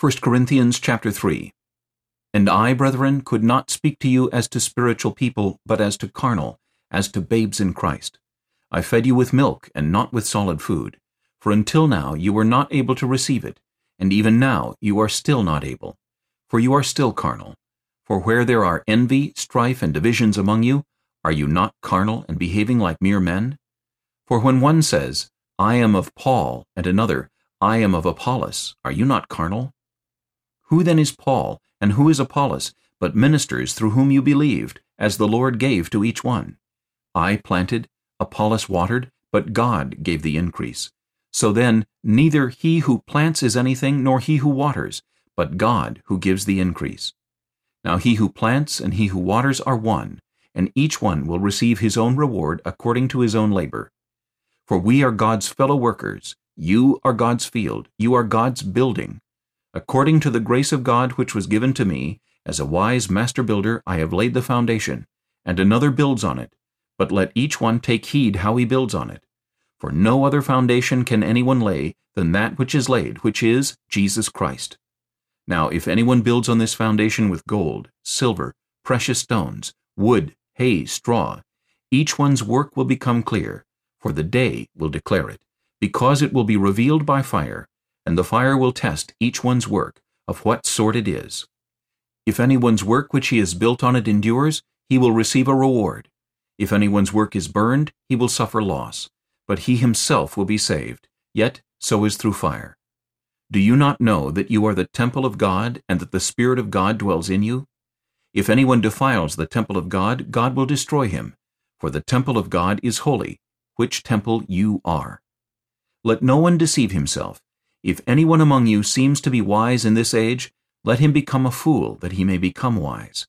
1 Corinthians chapter 3 And I, brethren, could not speak to you as to spiritual people, but as to carnal, as to babes in Christ. I fed you with milk, and not with solid food. For until now you were not able to receive it, and even now you are still not able. For you are still carnal. For where there are envy, strife, and divisions among you, are you not carnal and behaving like mere men? For when one says, I am of Paul, and another, I am of Apollos, are you not carnal? Who then is Paul, and who is Apollos, but ministers through whom you believed, as the Lord gave to each one? I planted, Apollos watered, but God gave the increase. So then, neither he who plants is anything, nor he who waters, but God who gives the increase. Now he who plants and he who waters are one, and each one will receive his own reward according to his own labor. For we are God's fellow workers, you are God's field, you are God's building. According to the grace of God which was given to me, as a wise master builder I have laid the foundation, and another builds on it. But let each one take heed how he builds on it. For no other foundation can anyone lay than that which is laid, which is Jesus Christ. Now if anyone builds on this foundation with gold, silver, precious stones, wood, hay, straw, each one's work will become clear, for the day will declare it, because it will be revealed by fire, and the fire will test each one's work, of what sort it is. If anyone's work which he has built on it endures, he will receive a reward. If anyone's work is burned, he will suffer loss, but he himself will be saved, yet so is through fire. Do you not know that you are the temple of God, and that the Spirit of God dwells in you? If anyone defiles the temple of God, God will destroy him, for the temple of God is holy, which temple you are. Let no one deceive himself. If anyone among you seems to be wise in this age, let him become a fool, that he may become wise.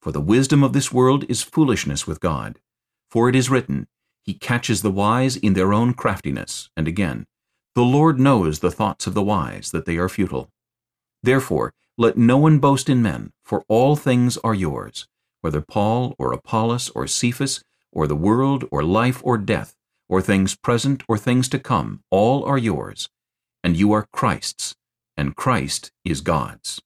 For the wisdom of this world is foolishness with God. For it is written, He catches the wise in their own craftiness. And again, The Lord knows the thoughts of the wise, that they are futile. Therefore, let no one boast in men, for all things are yours, whether Paul or Apollos or Cephas, or the world or life or death, or things present or things to come, all are yours, and you are Christ's, and Christ is God's.